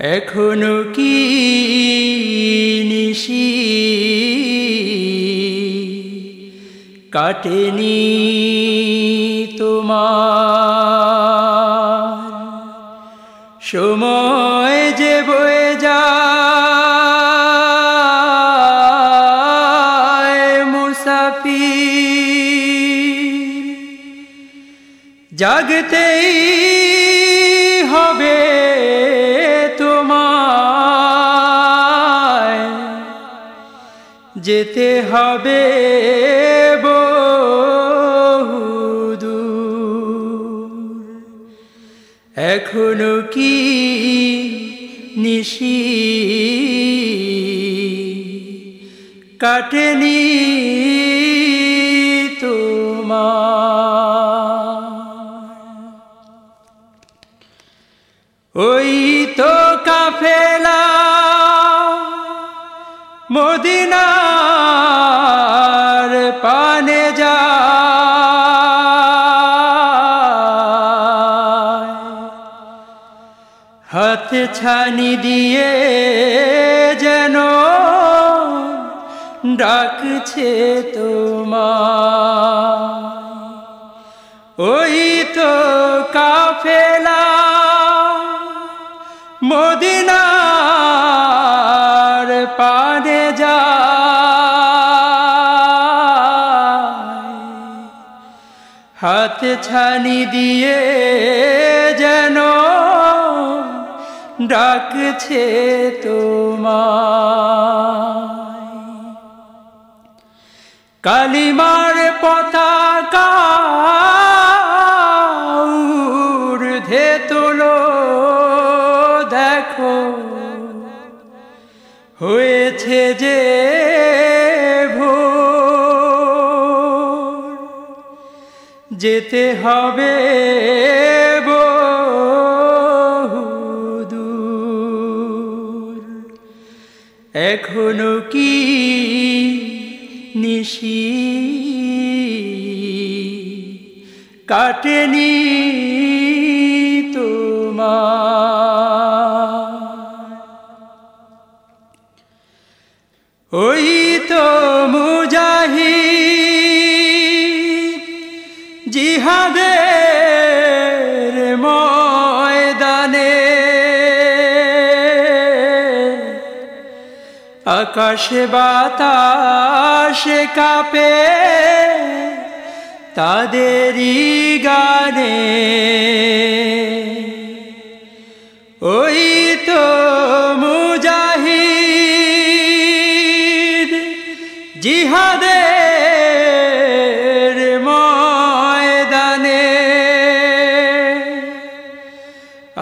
এখনও কি নিশি? কাটেনি তোমার। সময় যে বয়ে যায় মুসাফির। জাগতেই যেতে হবে এখনও কি নিশি? কাটেনি তোমার মদিনার পানে যায়। হাত ছানি দিয়ে যেন ডাকছে তোমার ওই হাত ছানি দিয়ে যেন ডাকছে তোমার কালিমার পতাকা তোলো দেখো হয়েছে যে যেতে হবে বহুদূর। এখনও কি নিশি? কাটেনি তোমার। ওই জিহাদের ময়দানে। আকাশে বাতাসে কাপে তাদেরই গানে। ওই তো মুজাহিদ জিহাদের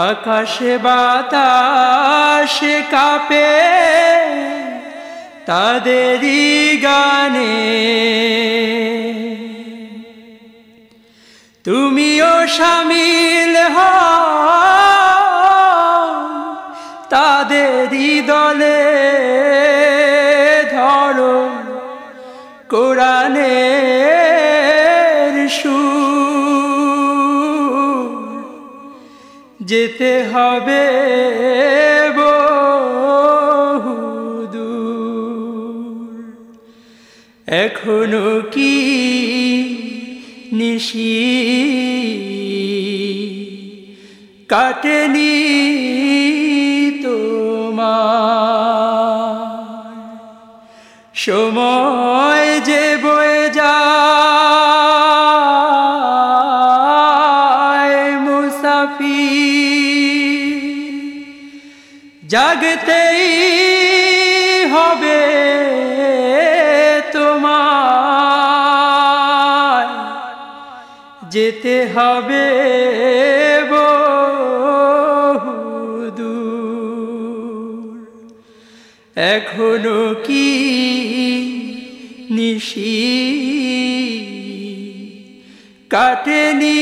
আকাশে বাতাসে কাপে তাদেরই গানে। তুমিও সামিল তাদেরই দলে। ধরো কোরআনের সুর। যেতে হবে এখনও কি নিশি? কাটেনি তোমার সময় জাগতেই হবে তোমায়। যেতে হবে এখনও কি নিশি? কাটেনি